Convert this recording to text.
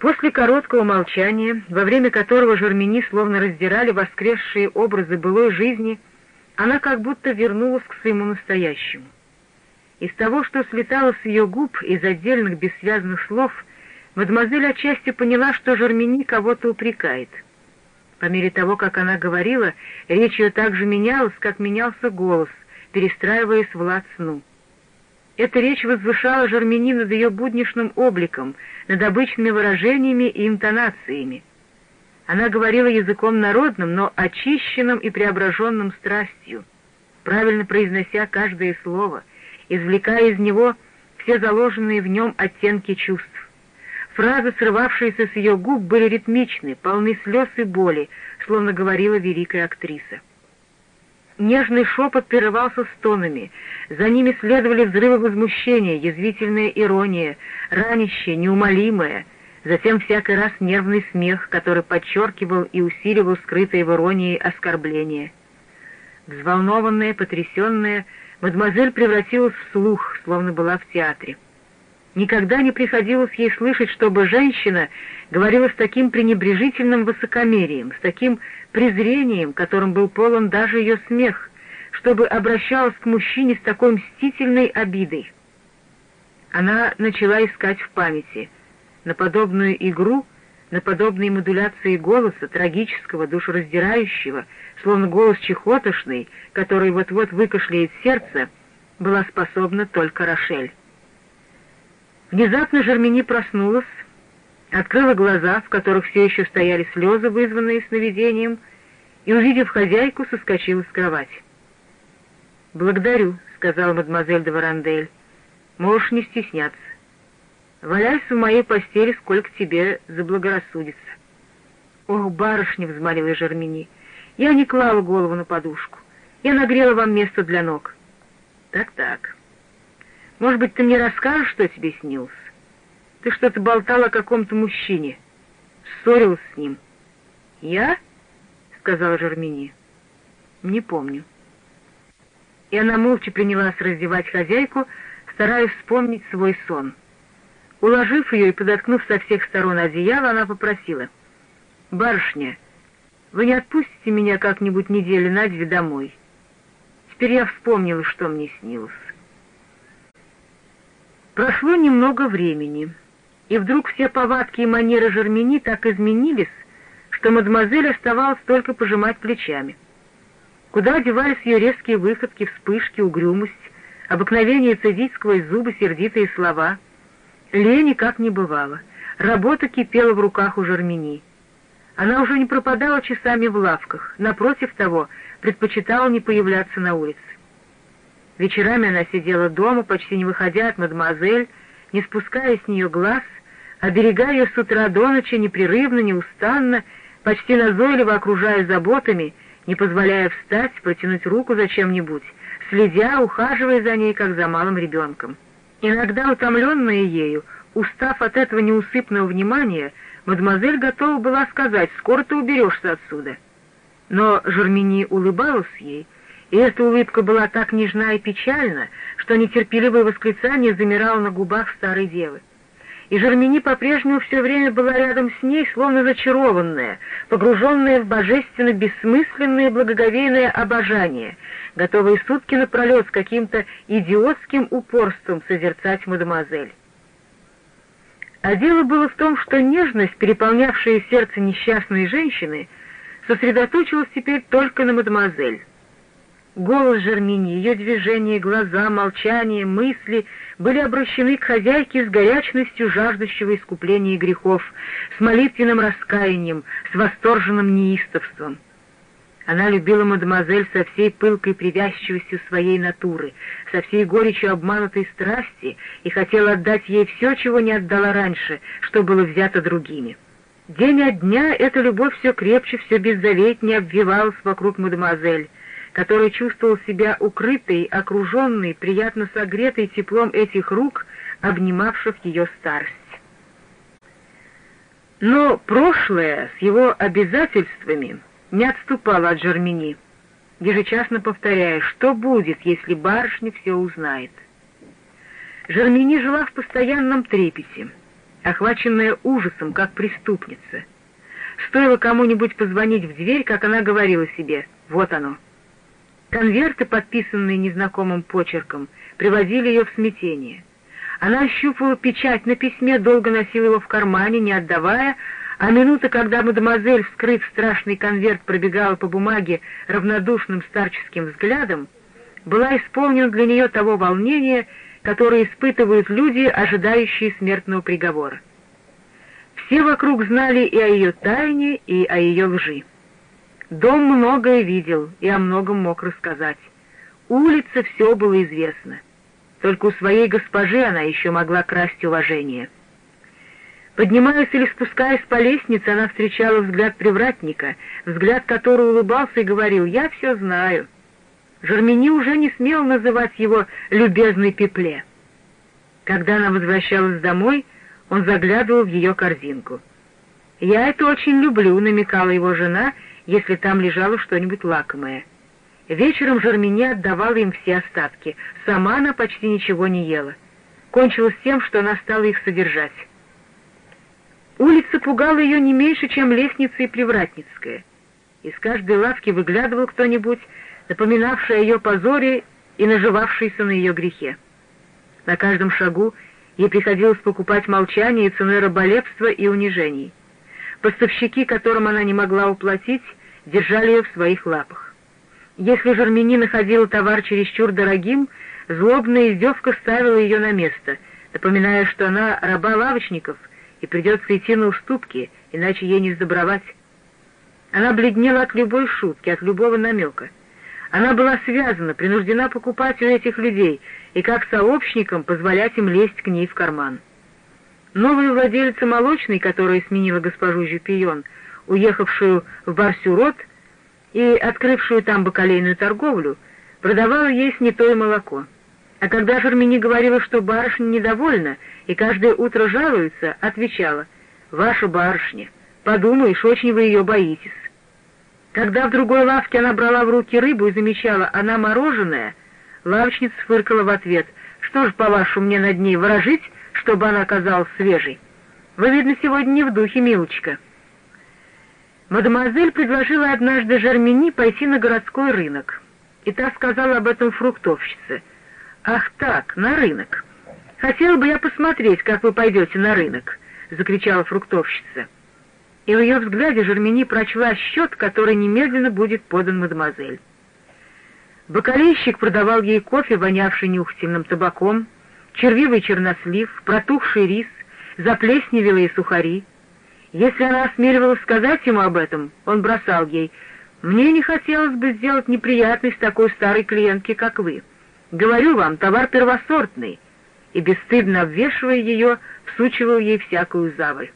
После короткого молчания, во время которого Жермени словно раздирали воскресшие образы былой жизни, она как будто вернулась к своему настоящему. Из того, что слетало с ее губ из отдельных бессвязных слов, мадемуазель отчасти поняла, что Жермени кого-то упрекает. По мере того, как она говорила, речь ее так же менялась, как менялся голос, перестраиваясь в лад сну. Эта речь возвышала Жермени над ее будничным обликом, над обычными выражениями и интонациями. Она говорила языком народным, но очищенным и преображенным страстью, правильно произнося каждое слово, извлекая из него все заложенные в нем оттенки чувств. Фразы, срывавшиеся с ее губ, были ритмичны, полны слез и боли, словно говорила великая актриса. Нежный шепот прерывался стонами, за ними следовали взрывы возмущения, язвительная ирония, ранящая, неумолимая, затем всякий раз нервный смех, который подчеркивал и усиливал скрытые в иронии оскорбления. Взволнованная, потрясенная, мадемуазель превратилась в слух, словно была в театре. Никогда не приходилось ей слышать, чтобы женщина говорила с таким пренебрежительным высокомерием, с таким презрением, которым был полон даже ее смех, чтобы обращалась к мужчине с такой мстительной обидой. Она начала искать в памяти на подобную игру, на подобные модуляции голоса, трагического, душераздирающего, словно голос чехотошный, который вот-вот выкашляет сердце, была способна только Рошель. Внезапно Жермени проснулась, открыла глаза, в которых все еще стояли слезы, вызванные сновидением, и, увидев хозяйку, соскочила с кровати. «Благодарю», — сказала мадемуазель де Варандель. «Можешь не стесняться. Валяйся в моей постели, сколько тебе заблагорассудится». «Ох, барышня!» — взмолила Жермени. «Я не клала голову на подушку. Я нагрела вам место для ног». «Так-так. Может быть, ты мне расскажешь, что тебе снилось? Ты что-то болтала о каком-то мужчине. Ссорилась с ним». «Я?» — сказала Жермени. «Не помню». И она молча принялась раздевать хозяйку, стараясь вспомнить свой сон. Уложив ее и подоткнув со всех сторон одеяло, она попросила. «Барышня, вы не отпустите меня как-нибудь недели на две домой? Теперь я вспомнила, что мне снилось». Прошло немного времени, и вдруг все повадки и манеры Жермени так изменились, что мадемуазель оставалось только пожимать плечами. Куда девались ее резкие выходки, вспышки, угрюмость, обыкновение цедить сквозь зубы сердитые слова? Лени как не бывало. Работа кипела в руках у Жермени. Она уже не пропадала часами в лавках, напротив того, предпочитала не появляться на улице. Вечерами она сидела дома, почти не выходя от мадемуазель, не спуская с нее глаз, оберегая ее с утра до ночи непрерывно, неустанно, почти назойливо окружая заботами, не позволяя встать, протянуть руку за чем-нибудь, следя, ухаживая за ней, как за малым ребенком. Иногда, утомленная ею, устав от этого неусыпного внимания, мадемуазель готова была сказать «скоро ты уберешься отсюда». Но Жермени улыбалась ей, и эта улыбка была так нежна и печальна, что нетерпеливое восклицание замирало на губах старой девы и Жермени по-прежнему все время была рядом с ней, словно зачарованная, погруженная в божественно бессмысленное благоговейное обожание, готовая сутки напролет с каким-то идиотским упорством созерцать мадемуазель. А дело было в том, что нежность, переполнявшая сердце несчастной женщины, сосредоточилась теперь только на мадемуазель. Голос Жермини, ее движения, глаза, молчание, мысли были обращены к хозяйке с горячностью жаждущего искупления грехов, с молитвенным раскаянием, с восторженным неистовством. Она любила мадемуазель со всей пылкой привязчивостью своей натуры, со всей горечью обманутой страсти и хотела отдать ей все, чего не отдала раньше, что было взято другими. День от дня эта любовь все крепче, все беззаветнее обвивалась вокруг мадемуазель, который чувствовал себя укрытой, окруженной, приятно согретой теплом этих рук, обнимавших ее старость. Но прошлое с его обязательствами не отступало от Жермени, ежечасно повторяя, что будет, если барышня все узнает. Жермени жила в постоянном трепете. охваченная ужасом, как преступница. Стоило кому-нибудь позвонить в дверь, как она говорила себе «Вот оно». Конверты, подписанные незнакомым почерком, приводили ее в смятение. Она ощупывала печать на письме, долго носила его в кармане, не отдавая, а минута, когда мадемуазель, вскрыв страшный конверт, пробегала по бумаге равнодушным старческим взглядом, была исполнена для нее того волнения, которое испытывают люди, ожидающие смертного приговора. Все вокруг знали и о ее тайне, и о ее лжи. Дом многое видел и о многом мог рассказать. Улице все было известно. Только у своей госпожи она еще могла красть уважение. Поднимаясь или спускаясь по лестнице, она встречала взгляд привратника, взгляд который улыбался и говорил «Я все знаю». Жермени уже не смел называть его «любезный пепле». Когда она возвращалась домой, он заглядывал в ее корзинку. «Я это очень люблю», — намекала его жена, если там лежало что-нибудь лакомое. Вечером Жермени отдавала им все остатки. Сама она почти ничего не ела. Кончилось тем, что она стала их содержать. Улица пугала ее не меньше, чем лестница и Привратницкая. Из каждой лавки выглядывал кто-нибудь, напоминавший о ее позоре и наживавшийся на ее грехе. На каждом шагу ей приходилось покупать молчание ценой раболепства и унижений. Поставщики, которым она не могла уплатить, держали ее в своих лапах. Если Жермени находила товар чересчур дорогим, злобная издевка ставила ее на место, напоминая, что она раба лавочников и придется идти на уступки, иначе ей не сдобровать. Она бледнела от любой шутки, от любого намека. Она была связана, принуждена покупать у этих людей и как сообщникам позволять им лезть к ней в карман. Новая владельца молочной, которая сменила госпожу Жюпион, уехавшую в Барсюрот и открывшую там бакалейную торговлю, продавала ей снятое молоко. А когда Жермени говорила, что барышня недовольна и каждое утро жалуется, отвечала, «Ваша барышня, подумаешь, очень вы ее боитесь». Когда в другой лавке она брала в руки рыбу и замечала, она мороженое, лавочница фыркала в ответ, «Что ж, по-вашему, мне над ней ворожить, чтобы она оказалась свежей? Вы, видно, сегодня не в духе, милочка». Мадемуазель предложила однажды Жермени пойти на городской рынок, и та сказала об этом фруктовщице. «Ах так, на рынок! Хотела бы я посмотреть, как вы пойдете на рынок!» — закричала фруктовщица. И в ее взгляде Жермени прочла счет, который немедленно будет подан мадемуазель. Бакалейщик продавал ей кофе, вонявший нюхательным табаком, червивый чернослив, протухший рис, заплесневелые сухари — если она осмеливалась сказать ему об этом, он бросал ей, «Мне не хотелось бы сделать неприятность такой старой клиентке, как вы. Говорю вам, товар первосортный», и, бесстыдно обвешивая ее, всучивал ей всякую заваль.